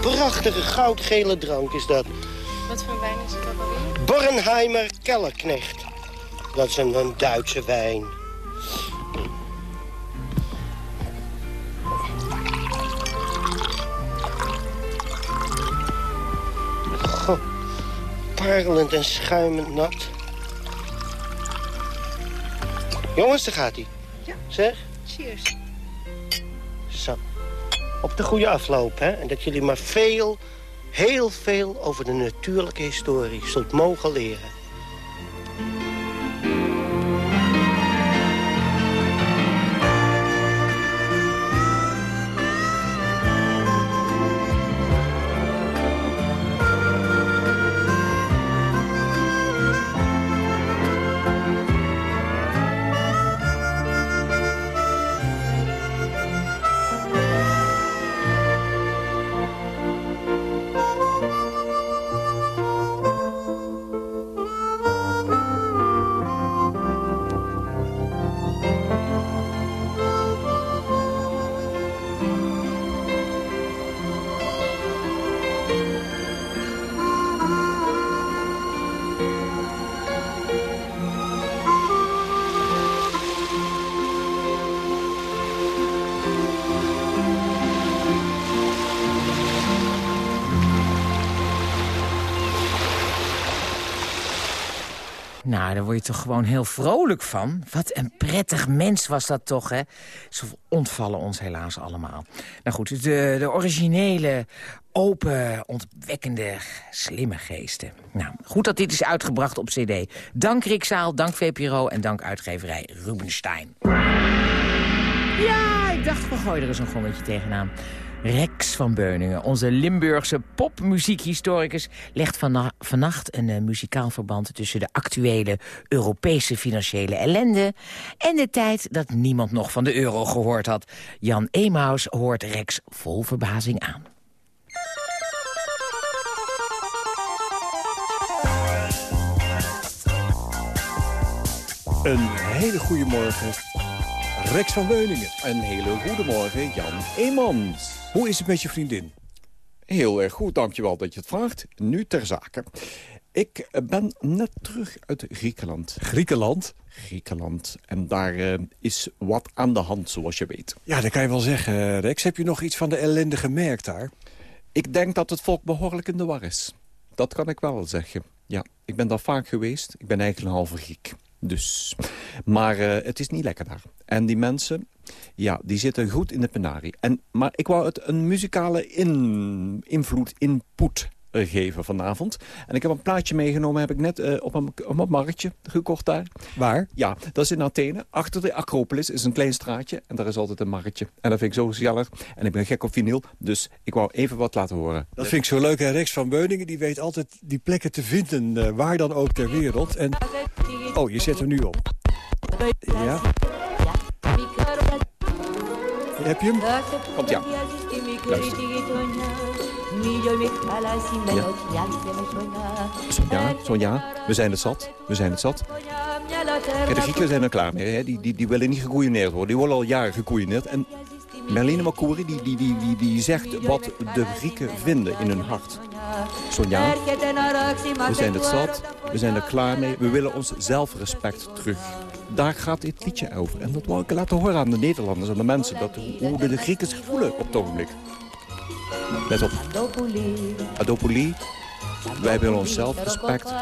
Prachtige goudgele drank is dat. Wat voor wijn is het alweer? Bornheimer Kellerknecht. Dat is een, een Duitse wijn. Parelend en schuimend nat. Jongens, daar gaat hij. Ja. Zeg, Cheers. zo. Op de goede afloop, hè. En dat jullie maar veel, heel veel over de natuurlijke historie zult mogen leren. Nou, daar word je toch gewoon heel vrolijk van. Wat een prettig mens was dat toch, hè? Ze ontvallen ons helaas allemaal. Nou goed, de, de originele, open, ontwekkende, slimme geesten. Nou, goed dat dit is uitgebracht op cd. Dank Rikzaal, dank VPRO en dank uitgeverij Rubenstein. Ja, ik dacht, we gooien er eens een gommetje tegenaan. Rex van Beuningen, onze Limburgse popmuziekhistoricus... legt vanna vannacht een uh, muzikaal verband tussen de actuele Europese financiële ellende... en de tijd dat niemand nog van de euro gehoord had. Jan Emaus hoort Rex vol verbazing aan. Een hele goede morgen. Rex van Beuningen. Een hele goede morgen, Jan Eemans. Hoe is het met je vriendin? Heel erg goed, dankjewel dat je het vraagt. Nu ter zake. Ik ben net terug uit Griekenland. Griekenland? Griekenland. En daar uh, is wat aan de hand, zoals je weet. Ja, dat kan je wel zeggen, Rex. Heb je nog iets van de ellende gemerkt daar? Ik denk dat het volk behoorlijk in de war is. Dat kan ik wel zeggen. Ja, ik ben daar vaak geweest. Ik ben eigenlijk een halve Griek. Dus. Maar uh, het is niet lekker daar. En die mensen, ja, die zitten goed in de penarie. En, maar ik wou het een muzikale in, invloed, input geven vanavond. En ik heb een plaatje meegenomen, heb ik net uh, op, een, op een marktje gekocht daar. Waar? Ja, dat is in Athene. Achter de Acropolis is een klein straatje en daar is altijd een marktje. En dat vind ik zo gezellig. En ik ben gek op vinyl, dus ik wou even wat laten horen. Dat vind ik zo leuk. En Rex van Beuningen die weet altijd die plekken te vinden, uh, waar dan ook ter wereld. En... Oh, je zet hem nu op. Ja. Heb je hem? Komt ja. Luister. Ja, zo ja. We zijn het zat. We zijn het zat. Kijk, de Grieken zijn er klaar mee. Hè. Die, die, die willen niet gekoeieneerd worden. Die worden al jaren gekoeieneerd. En Merline Makouri die, die, die, die, die zegt wat de Grieken vinden in hun hart. Sonja, we zijn het zat. We zijn er klaar mee. We willen ons zelfrespect terug. Daar gaat dit liedje over. En dat wil ik laten horen aan de Nederlanders en de mensen. Dat, hoe de, Grieken zich voelen op het ogenblik. Let op. Adopoli. Wij willen ons zelfrespect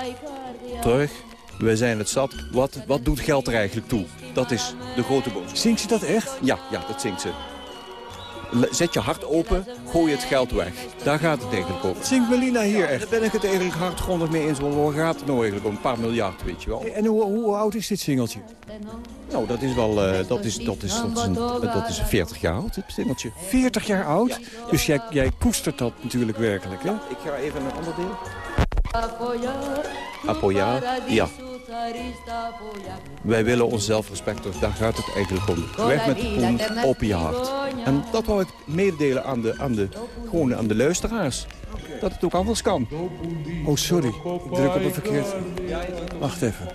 terug. Wij zijn het zat. Wat, wat doet geld er eigenlijk toe? Dat is de grote boodschap. Zingt ze dat echt? Ja, ja, dat zingt ze. Zet je hart open, gooi het geld weg. Daar gaat het eigenlijk over. Zingt Melina hier echt? Daar ben ik het eigenlijk hardgrondig mee eens. Want waar gaat het nou eigenlijk om? Een paar miljard, weet je wel. En hoe, hoe oud is dit singeltje? Nou, dat is wel, uh, dat is, dat is, dat is, een, dat is 40 jaar oud, het singeltje. 40 jaar oud? Ja, ja, dus jij, jij koestert dat natuurlijk werkelijk, hè? Ik ga even een ander deel. Apoya, ja. Wij willen ons zelfrespect, dus daar gaat het eigenlijk om. Weg met de poen, open je hart. En dat wou ik meedelen aan de, aan de, aan de luisteraars. Dat het ook anders kan. Oh, sorry. Ik druk op het verkeerd. Wacht even.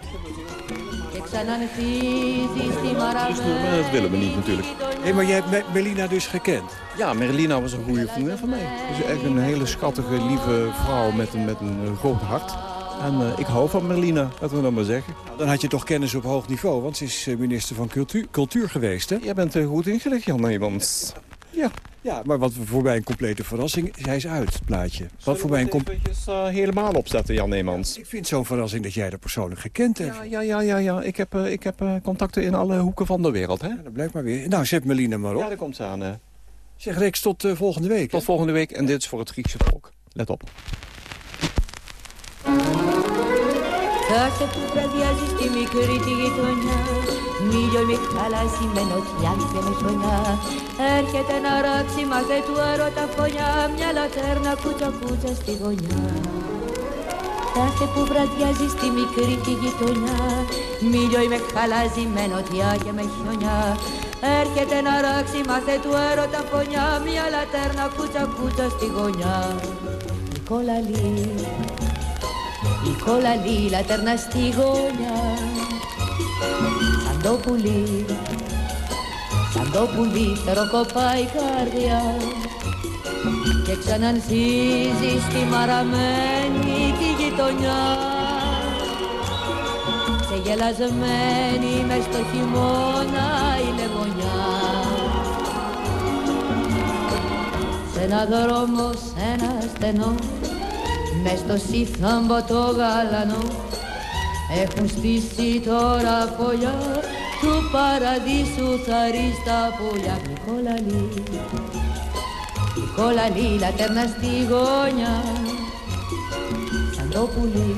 Dat willen we niet natuurlijk. Hé, maar jij hebt Merlina dus gekend? Ja, Merlina was een goede vriendin van mij. Ze is echt een hele schattige, lieve vrouw met een, met een groot hart. En uh, ik hou van Merlina, laten we dat maar zeggen. Nou, dan had je toch kennis op hoog niveau, want ze is minister van Cultuur, cultuur geweest, hè? Jij bent uh, goed ingelicht, Jan Nijmans. Ja. Ja, maar wat voor mij een complete verrassing, hij is uit, het plaatje. Wat voor mij een eventjes uh, helemaal opzetten, Jan Neemans. Ik vind zo'n verrassing dat jij er persoonlijk gekend hebt. Ja, ja, ja, ja. ja. Ik heb, uh, ik heb uh, contacten in alle hoeken van de wereld, hè? Ja, dat blijkt maar weer. Nou, zet Melina maar op. Ja, daar komt ze aan. Uh... Zeg Rex, tot volgende week. Tot volgende week en dit is voor het Griekse volk. Let op. Κάθε που βραδιάζει στη μικρή τη γειτονιά Μίλιο με χαλάσει με νοτιά και με χιονιά Έρχεται να ράξει μάθε του έρωτα φωνιά Μια λατέρνα κούτσα κούτσα στη γωνιά. Κάθε που βραδιάζει στη μικρή τη γειτονιά. Μίλιο με χαλάζει με νοτιά και με χιονιά. Έρχεται να ράξει μάθε του έρωτα φωνιά Μια λατέρνα κούτσα κούτσα στη γωνιά. Νικόλαλη η κόλλαλη λατέρνα στη γωνιά Σαν το πουλί, σαν το πουλί φτεροκοπάει η καρδιά. Και ξανανθίζει στη μαραμένη τη γειτονιά. Ξεγελασμένη μες στο χειμώνα η λεμονιά. Σ' ένα δρόμο, σ' ένα στενό Μες στο σύθαμπο το γαλανό Έχουν στήσει τώρα φωλιά του παραδείσου θα ρεις στα πουλιά Νικόλαλη, Νικόλαλη λατέρνα στη γωνιά. Σαν το πουλί,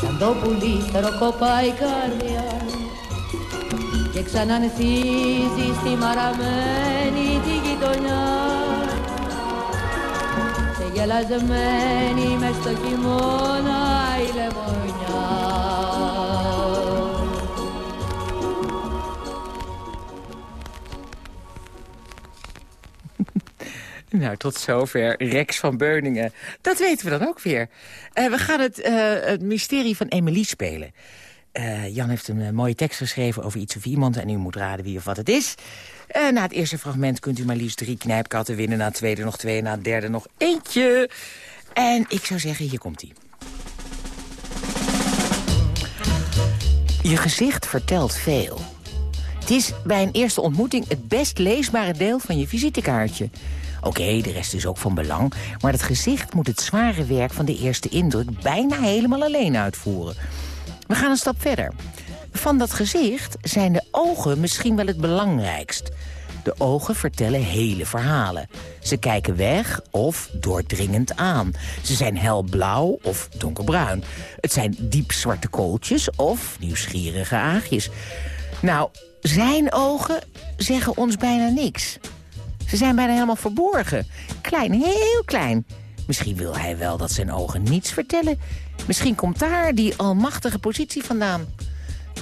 σαν το πουλί στεροκοπάει η καρδιά. Και ξανανθίζει στη μαραμένη τη γειτονιά. Σε γελασμένη μες στο χειμώνα η λεμονιά Nou, tot zover Rex van Beuningen. Dat weten we dan ook weer. Eh, we gaan het, eh, het mysterie van Emily spelen. Eh, Jan heeft een mooie tekst geschreven over iets of iemand... en u moet raden wie of wat het is. Na het eerste fragment kunt u maar liefst drie knijpkatten winnen... na het tweede nog twee, na het derde nog eentje. En ik zou zeggen, hier komt-ie. Je gezicht vertelt veel. Het is bij een eerste ontmoeting het best leesbare deel van je visitekaartje. Oké, de rest is ook van belang, maar het gezicht moet het zware werk van de eerste indruk bijna helemaal alleen uitvoeren. We gaan een stap verder. Van dat gezicht zijn de ogen misschien wel het belangrijkst. De ogen vertellen hele verhalen. Ze kijken weg of doordringend aan. Ze zijn helblauw of donkerbruin. Het zijn diepzwarte kooltjes of nieuwsgierige aagjes. Nou, zijn ogen zeggen ons bijna niks. Ze zijn bijna helemaal verborgen. Klein, heel klein. Misschien wil hij wel dat zijn ogen niets vertellen. Misschien komt daar die almachtige positie vandaan.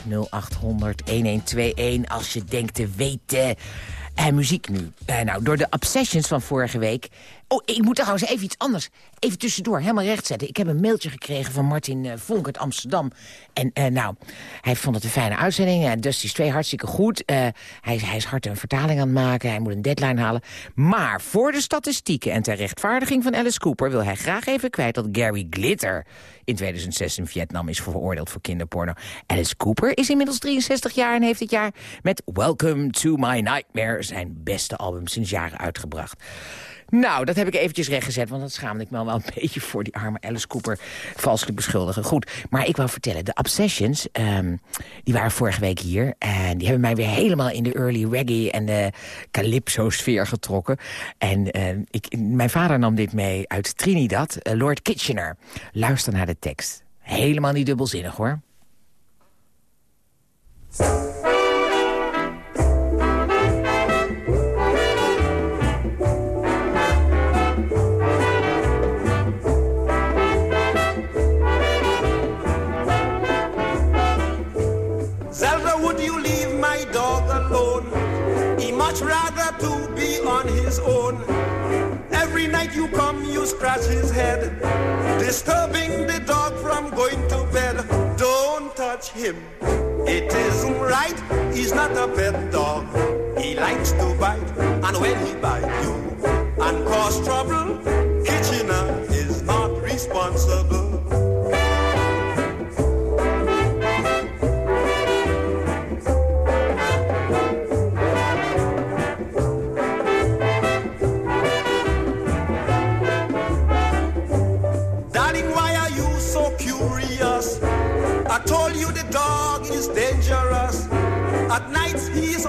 0800 1121 als je denkt te weten. En muziek nu. Eh, nou, door de Obsessions van vorige week... Oh, ik moet trouwens even iets anders. Even tussendoor, helemaal recht zetten. Ik heb een mailtje gekregen van Martin uh, Vonk uit Amsterdam. En uh, nou, hij vond het een fijne uitzending. Uh, Dusty 2 hartstikke goed. hij, hij is hard een vertaling aan het maken. Hij moet een deadline halen. Maar voor de statistieken en ter rechtvaardiging van Alice Cooper... wil hij graag even kwijt dat Gary Glitter in 2006 in Vietnam is veroordeeld voor kinderporno. Alice Cooper is inmiddels 63 jaar en heeft dit jaar met Welcome to My Nightmare... zijn beste album sinds jaren uitgebracht. Nou, dat heb ik eventjes rechtgezet, want dat schaamde ik me wel een [laughs] beetje voor die arme Alice Cooper valselijk beschuldigen. Goed, maar ik wou vertellen, de Obsessions, um, die waren vorige week hier. En die hebben mij weer helemaal in de early reggae en de calypso-sfeer getrokken. En uh, ik, mijn vader nam dit mee uit Trinidad, uh, Lord Kitchener. Luister naar de tekst. Helemaal niet dubbelzinnig, hoor. Scratch his head, disturbing the dog from going to bed. Don't touch him, it isn't right. He's not a pet dog. He likes to bite, and when he bites you and cause trouble, Kitchener is not responsible.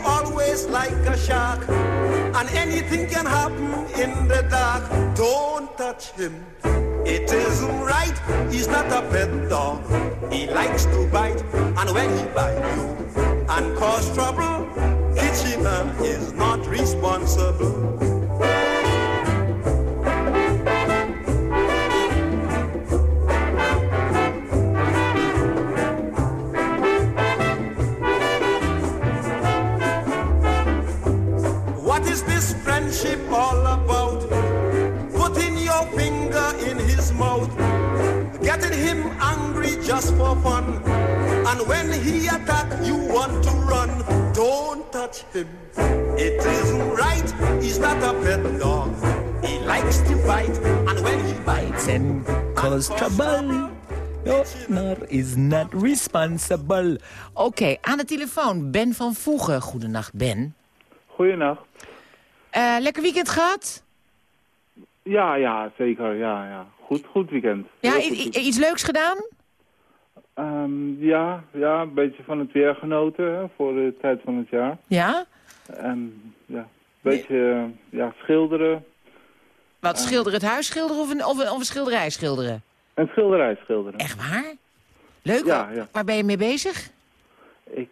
Always like a shark. And anything can happen in the dark. Don't touch him. It isn't right. He's not a pet dog. He likes to bite. And when he bites you and cause trouble, Kitchener is not responsible. Friendship all about? Putting your finger in his mouth, getting him angry just for fun. And when he attack, you want to run. Don't touch him. It isn't right. He's not a pet dog. He likes to bite, and when he bites and cause trouble. Partner is not responsible. Oké, okay, aan de telefoon Ben van Voegen. Goedenacht, Ben. Goedenacht. Uh, lekker weekend gehad? Ja, ja, zeker. Ja, ja. Goed, goed weekend. Ja, iets leuks gedaan? Ehm, ja, ja, een beetje van het weer genoten hè, voor de tijd van het jaar. Ja? En ja, een beetje eh, ja, schilderen. Wat, schilderen het huis schilderen of een, of een, of een schilderij schilderen? En schilderij schilderen. Echt waar? Leuk, Ja, waar, ja. waar ben je mee bezig? Ik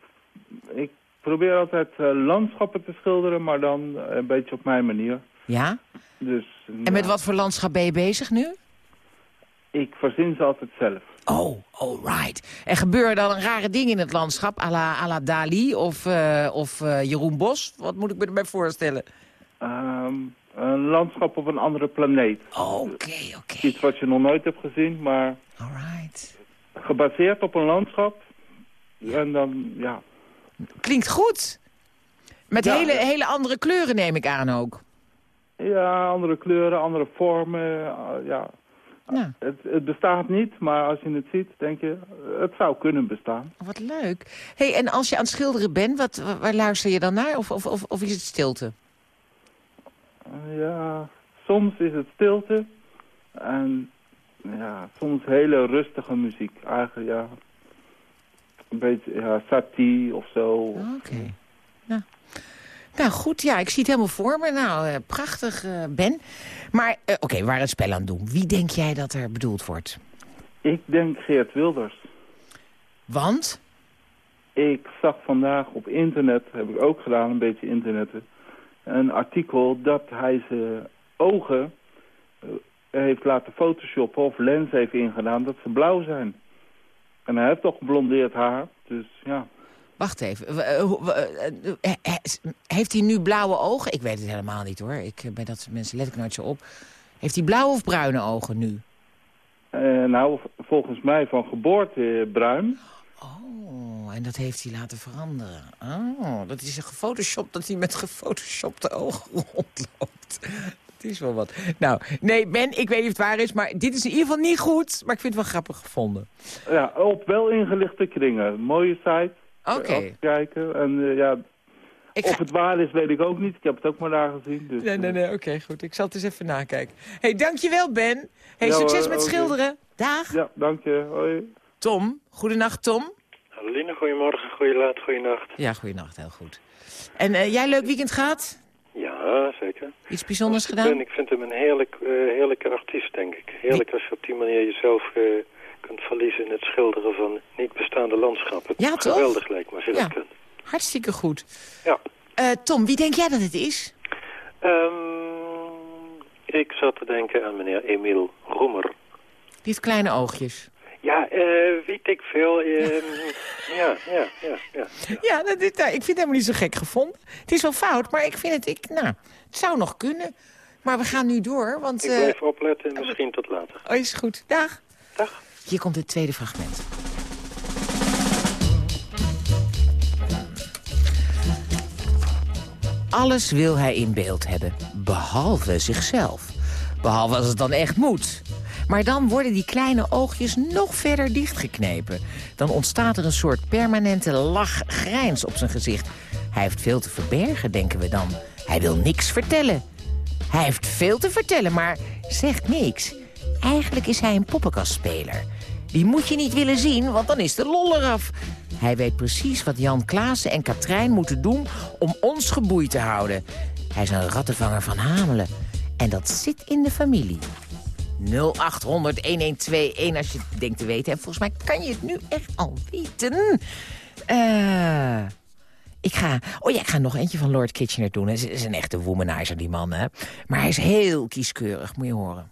probeer altijd eh, landschappen te schilderen, maar dan eh, een beetje op mijn manier. Ja? Dus En met wat voor landschap ben je bezig nu? ik verzin ze altijd zelf. Oh, oh right. En gebeuren dan rare dingen in het landschap, à la, à la Dali of, eh, of Jeroen Bos? Wat moet ik me erbij voorstellen? Ehm, een landschap op een andere planeet. Oké, oké. Iets wat je nog nooit hebt gezien, maar Alright. gebaseerd op een landschap. En dan, ja, Klinkt goed. Met Ja, hele, hele andere kleuren neem ik aan ook. ja andere kleuren, andere vormen. eh, ja. Ja. Het, het bestaat niet, maar als je het ziet, denk je, het zou kunnen bestaan. Wat leuk. hey, en als je aan het schilderen bent, wat, wa- waar luister je dan naar? Of, of, of, of is het stilte? Eh, ja, soms is het stilte. En ja, soms hele rustige muziek. Eigenlijk, ja. Een beetje, ja, satie of zo. Oké. Nou. nou goed, ja, ik zie het helemaal voor me. Nou, eh, prachtig, eh, Ben. Maar, eh, oké, waren het spel aan doen. Wie denk jij dat er bedoeld wordt? Ik denk Geert Wilders. Want? Ik zag vandaag op internet, heb ik ook gedaan, een beetje internetten, een artikel dat hij zijn ogen heeft laten photoshoppen of lens heeft ingedaan dat ze blauw zijn. En hij heeft toch blondeerd haar, dus ja. Wacht even. eh, eh, eh, Heeft hij nu blauwe ogen? Ik weet het helemaal niet, hoor. Ik, bij dat soort mensen let ik nooit zo op. Heeft hij blauwe of bruine ogen nu? Nou, volgens mij van geboorte bruin. Oh, en dat heeft hij laten veranderen. Oh, dat is een gefotoshopt dat hij met gefotoshopte ogen [laughs] rondloopt. Is wel wat. Nou, nee, Ben, ik weet niet of het waar is, maar dit is in ieder geval niet goed. Maar ik vind het wel grappig gevonden. Ja, op wel ingelichte kringen. Mooie site. Oké. Kijken. En eh, ja, of het waar is, weet ik ook niet. Ik heb het ook maar daar gezien. Dus, Nee, nee, nee, oké, goed. Ik zal het eens even nakijken. hey, dankjewel, Ben. hey, Ja, succes hoor, met schilderen. Dag. Ja, dank je. Hoi. Tom, goedenacht, Tom. Adeline, goedemorgen, goeienacht, goeienacht. Ja, goedenacht, heel goed. En eh, jij leuk weekend gehad? Ja, zeker. Iets bijzonders gedaan? ben- ik vind hem een heerlijk, eh, heerlijke artiest, denk ik. Heerlijk als je op die manier jezelf eh, kunt verliezen in het schilderen van niet bestaande landschappen. Ja, toch? Geweldig lijkt me als je Ja. dat kunt. Hartstikke goed. Ja. Eh, Tom, wie denk jij dat het is? Ehm, ik zat te denken aan meneer Emiel Roemer. Die heeft kleine oogjes. Ja, eh, weet ik veel. [laughs] ehm, ja, ja, ja, ja. Ja, dat, dit, nou, ik vind het helemaal niet zo gek gevonden. Het is wel fout, maar ik vind het, ik, nou, het zou nog kunnen. Maar we gaan nu door, want... Ik eh, blijf opletten en misschien tot later. Oh, is goed. Dag. Dag. Hier komt het tweede fragment. Alles wil hij in beeld hebben, behalve zichzelf. Behalve als het dan echt moet. Maar dan worden die kleine oogjes nog verder dichtgeknepen. Dan ontstaat er een soort permanente lach-grijns op zijn gezicht. Hij heeft veel te verbergen, denken we dan. Hij wil niks vertellen. Hij heeft veel te vertellen, maar zegt niks. Eigenlijk is hij een poppenkastspeler. Die moet je niet willen zien, want dan is de lol eraf. Hij weet precies wat Jan Klaassen en Katrijn moeten doen om ons geboeid te houden. Hij is een rattenvanger van Hamelen. En dat zit in de familie. 0800 1121 als je het denkt te weten. En volgens mij kan je het nu echt al weten. Eh... Ik ga, oh ja, ik ga nog eentje van Lord Kitchener doen. Hij is, een echte womanizer, die man, hè. Maar hij is heel kieskeurig, moet je horen.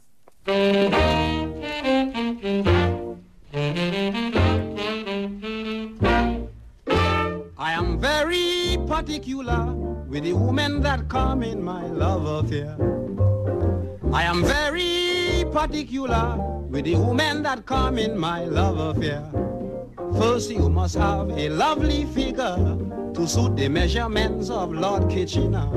I am very particular with the women that come in my love affair. I am very particular with the women that come in my love affair. First, you must have a lovely figure to suit the measurements of Lord Kitchener.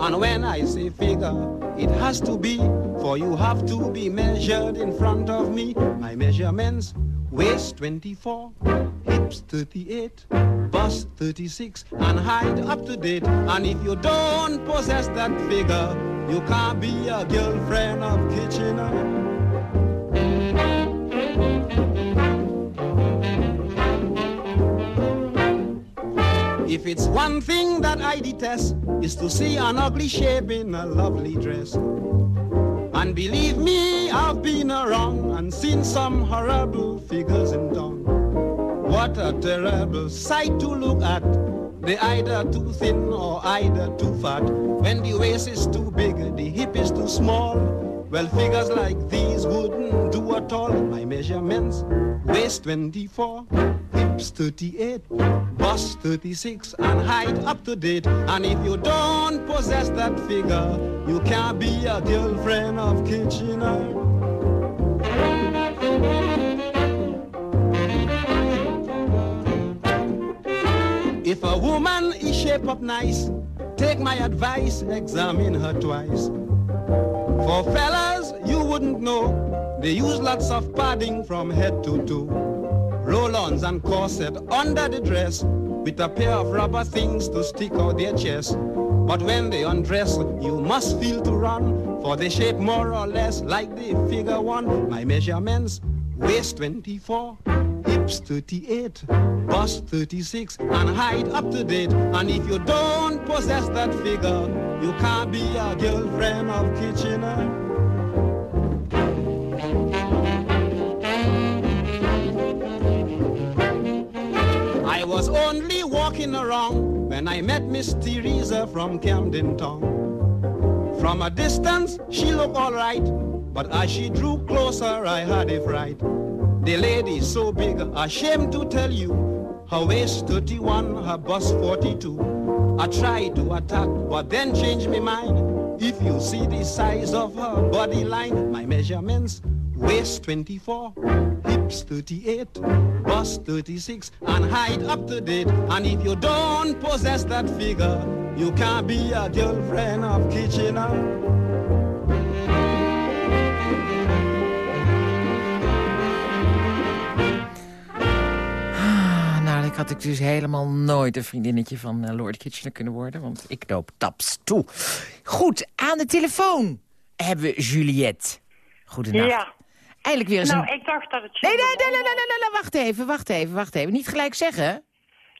And when I say figure, it has to be, for you have to be measured in front of me. My measurements, waist 24, hips 38, bust 36, and height up to date. And if you don't possess that figure, you can't be a girlfriend of Kitchener. If it's one thing that I detest, is to see an ugly shape in a lovely dress. And believe me, I've been around and seen some horrible figures in town. What a terrible sight to look at. They're either too thin or either too fat. When the waist is too big, the hip is too small. Well, figures like these wouldn't do at all. My measurements, waist 24, hips 38, bust 36, and height up to date. And if you don't possess that figure, you can't be a girlfriend of Kitchener. If a woman is shape up nice, take my advice, examine her twice. For fellas, you wouldn't know, they use lots of padding from head to toe. Roll-ons and corset under the dress, with a pair of rubber things to stick out their chest. But when they undress, you must feel to run, for they shape more or less like the figure one. My measurements, waist 24, hips 38, bust 36, and height up to date. And if you don't possess that figure, you can't be a girlfriend of Kitchener. Was only walking around when I met Miss Teresa from Camden Town. From a distance, she looked alright, but as she drew closer, I had a fright. The lady so big, ashamed to tell you, her waist 31, her bust 42. I tried to attack, but then changed my mind. If you see the size of her body line, my measurements, waist 24, hips 38, bust 36, and height up to date. And if you don't possess that figure, you can't be a girlfriend of Kitchener. Ah, nou, ik had ik dus helemaal nooit een vriendinnetje van eh, Lord Kitchener kunnen worden. Want ik loop taps toe. Goed, aan de telefoon hebben we Juliette. Goedenacht. Ja. Eindelijk weer eens Nou, een... ik dacht dat het... Nee, nee, nee, nee, nee, nee, nee, wacht even, wacht even, wacht even. Niet gelijk zeggen.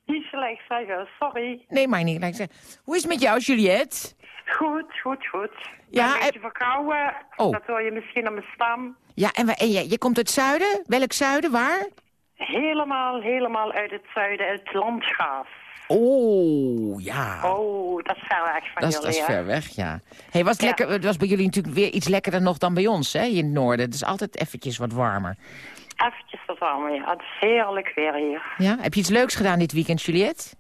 Niet gelijk zeggen, sorry. Nee, maar niet gelijk zeggen. Hoe is het met jou, Juliette? Goed, goed, goed. Ja, Een beetje verkouden. Oh. Dat hoor je misschien aan mijn stem. Ja, en, je, je komt uit het zuiden? Welk zuiden, waar? Helemaal, helemaal uit het zuiden, uit het landschap. Oh, ja. Oh, dat is ver weg van Dat jullie, dat is ver weg, ja. Hey, was het, Ja. lekker, het was bij jullie natuurlijk weer iets lekkerder nog dan bij ons, hè, in het noorden. Het is altijd eventjes wat warmer. Eventjes wat warmer, ja. Het is heerlijk weer hier. Ja? Heb je iets leuks gedaan dit weekend, Juliette?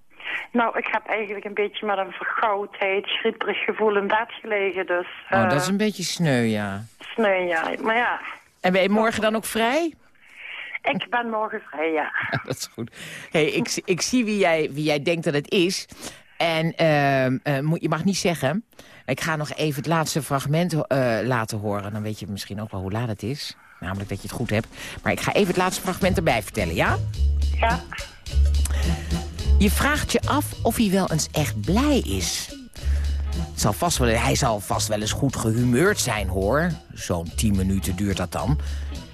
Nou, ik heb eigenlijk een beetje met een verkoudheid, schrieperig gevoel in bed gelegen, dus... Oh, eh, dat is een beetje sneu, ja. sneu, ja. Maar ja, En ben je morgen dan ook vrij? Ik ben morgen vrij, [laughs] ja. dat is goed. Hey, ik, zie- ik zie wie jij, wie jij denkt dat het is. En ehm, eh, je mag niet zeggen. Ik ga nog even het laatste fragment eh, laten horen. Dan weet je misschien ook wel hoe laat het is. Namelijk dat je het goed hebt. Maar ik ga even het laatste fragment erbij vertellen, ja? Ja. Je vraagt je af of hij wel eens echt blij is. Het zal vast wel, hij zal vast wel eens goed gehumeurd zijn, hoor. Zo'n 10 minuten duurt dat dan.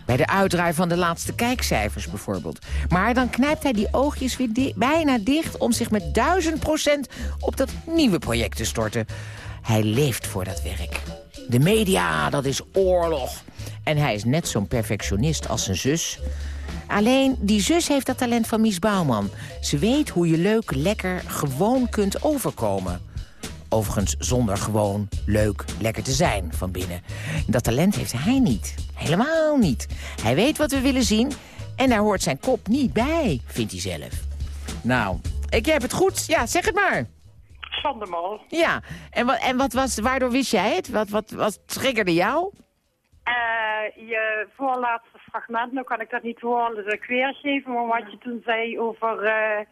Bij de uitdraai van de laatste kijkcijfers bijvoorbeeld. Maar dan knijpt hij die oogjes weer bijna dicht... om zich met duizend procent op dat nieuwe project te storten. Hij leeft voor dat werk. De media, dat is oorlog. En hij is net zo'n perfectionist als zijn zus. Alleen, die zus heeft dat talent van Mies Bouwman. Ze weet hoe je leuk, lekker, gewoon kunt overkomen. Overigens zonder gewoon leuk, lekker te zijn van binnen. Dat talent heeft hij niet. Helemaal niet. Hij weet wat we willen zien en daar hoort zijn kop niet bij, vindt hij zelf. Nou, ik heb het goed. Ja, zeg het maar. Sander Mol. Ja, en wat, en wat was, waardoor wist jij het? Wat, wat, wat triggerde jou? Eh, je voorlaatste fragment, nou kan ik dat niet horen, dus ik weergeven, maar wat je toen zei over eh,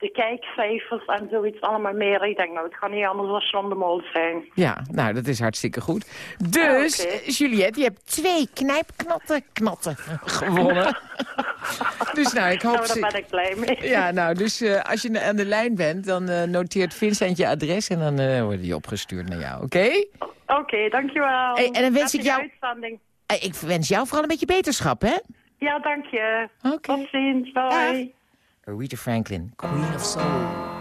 de kijkcijfers en zoiets allemaal meer. Ik denk, nou, het kan niet anders dan John de Mol zijn. Ja, nou, dat is hartstikke goed. Dus, Ah. Juliette, je hebt twee knijpknatten knatten gewonnen. [laughs] dus nou, ik hoop... Nou, daar ben ik blij mee. [laughs] Ja, nou, dus eh, als je aan de lijn bent, dan eh, noteert Vincent je adres... en dan eh, wordt die opgestuurd naar jou, oké? Oké, dankjewel. Hey, en dan wens ik jou- ik wens jou vooral een beetje beterschap, hè? Ja, dank je. Oké. Tot ziens, bye. Aretha Franklin, Queen of Soul.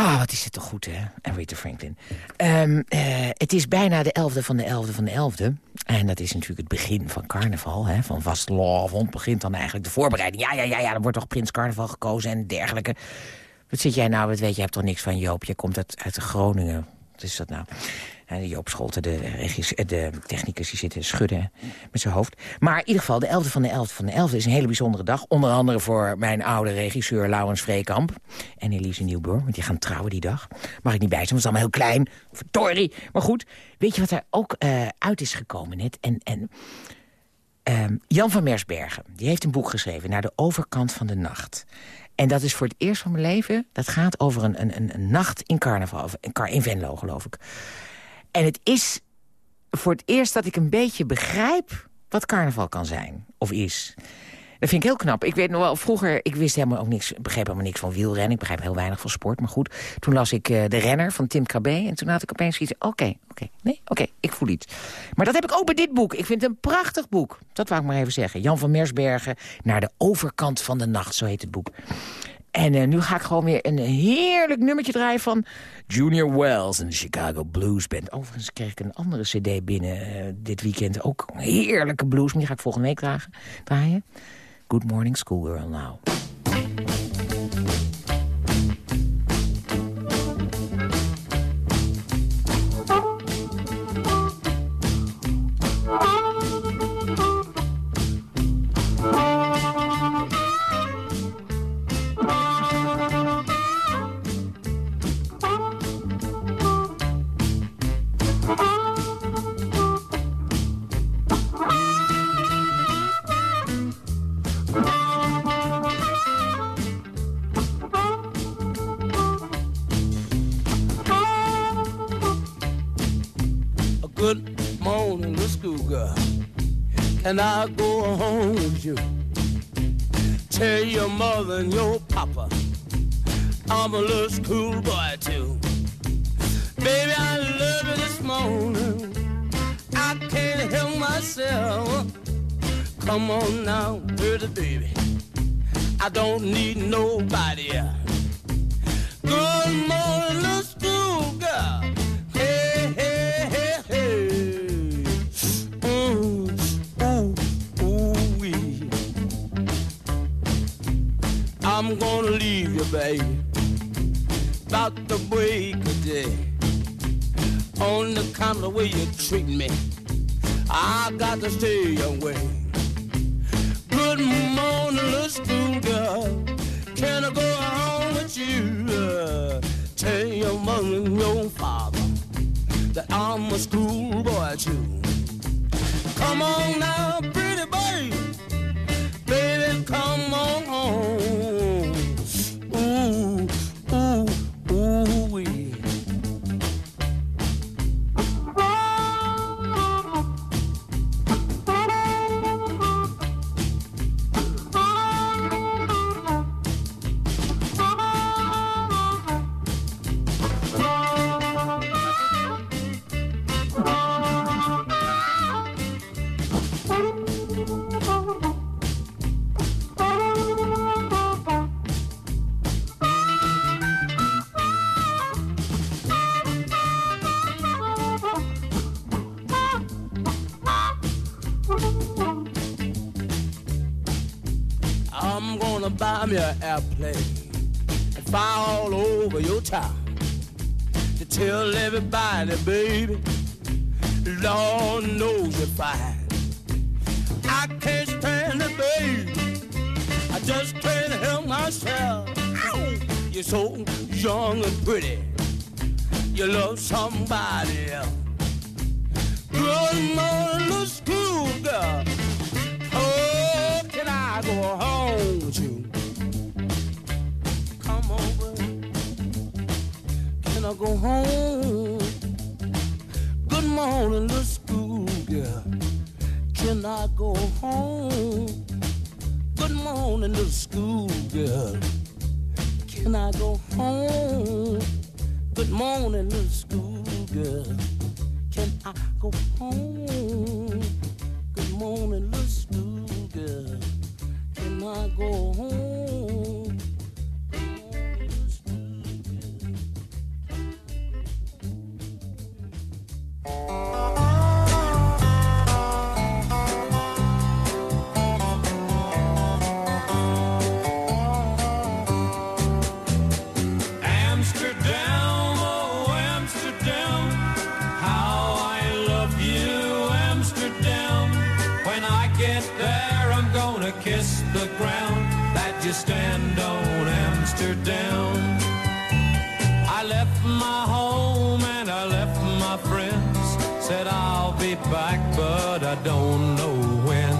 Ah, wat is het toch goed, hè? Aretha Franklin. Eh, het is bijna de 11e van de 11e van de 11e. En dat is natuurlijk het begin van carnaval, hè? Van vastelavond begint dan eigenlijk de voorbereiding. Ja, ja, ja, ja, er wordt toch Prins Carnaval gekozen en dergelijke. Wat zit jij nou, wat weet je, je hebt toch niks van Joop? Je komt uit, uit Groningen. Wat is dat nou? Joop Scholten, de, eh, de technicus, die zitten schudden met zijn hoofd. Maar in ieder geval, de 11e van de 11e van de 11e is een hele bijzondere dag. Onder andere voor mijn oude regisseur Laurens Vreekamp. En Elise Nieuwboer, want die gaan trouwen die dag. Mag ik niet bij zijn, want het is allemaal heel klein. Verdorie. Maar goed, weet je wat er ook uh, uit is gekomen net? En... en um, Jan van Mersbergen, die heeft een boek geschreven... Naar de overkant van de nacht. En dat is voor het eerst van mijn leven... dat gaat over een, een, een nacht in carnaval, in Venlo, geloof ik. En het is voor het eerst dat ik een beetje begrijp wat carnaval kan zijn. Of is. Dat vind ik heel knap. Ik weet nog wel, vroeger, ik wist helemaal ook niks, begreep helemaal niks van wielrennen. Ik begrijp heel weinig van sport, maar goed. Toen las ik uh, De Renner van Tim Krabbe. En toen had ik opeens iets, oké, oké, nee, oké, ik voel iets. Maar dat heb ik ook bij dit boek. Ik vind het een prachtig boek. Dat wou ik maar even zeggen. Jan van Mersbergen, Naar de overkant van de nacht, zo heet het boek. En uh, nu ga ik gewoon weer een heerlijk nummertje draaien van Junior Wells en de Chicago Blues Band. Overigens kreeg ik een andere cd binnen uh, dit weekend. Ook een heerlijke blues, die ga ik volgende week dragen, draaien. Good Morning Schoolgirl now. And I'll go home with you. Tell your mother and your papa I'm a little schoolboy too. Baby, I love you this morning. I can't help myself. Come on now, pretty baby. I don't need nobody. Good morning, I'm gonna leave you, baby, about the break of day. On the kind of way you treat me, I got to stay away. Good morning, little schoolgirl. Can I go home with you? Tell your mother and your father that I'm a schoolboy too. Come on now, pretty baby, baby, come on home. Buy me an airplane and fly all over your town to tell everybody, baby, Lord knows you're fine. I can't stand it, baby. I just can't help myself. Ow! You're so young and pretty. You love somebody else. Good morning, little schoolgirl. Oh, can I go home I go home? Good morning, little schoolgirl. Can I go home? Good morning, little schoolgirl. Can I go home? Good morning, little schoolgirl. Can I go home? Good morning, little schoolgirl. Can I go home? Don't know when.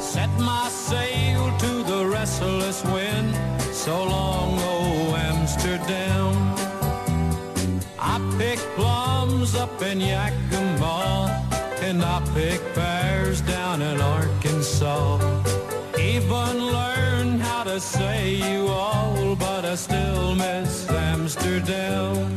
Set my sail to the restless wind. So long, oh Amsterdam. I pick plums up in Yakima, and I pick pears down in Arkansas. Even learned how to say you all, but I still miss Amsterdam. Amsterdam,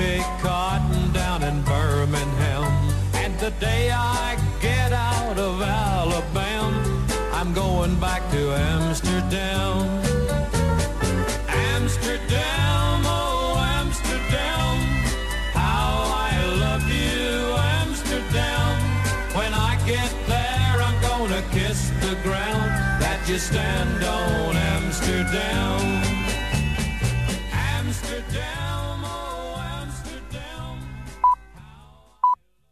pick cotton down in Birmingham. And the day I get out of Alabama, I'm going back to Amsterdam. Amsterdam, oh Amsterdam, how I love you, Amsterdam. When I get there, I'm gonna kiss the ground that you stand on, Amsterdam.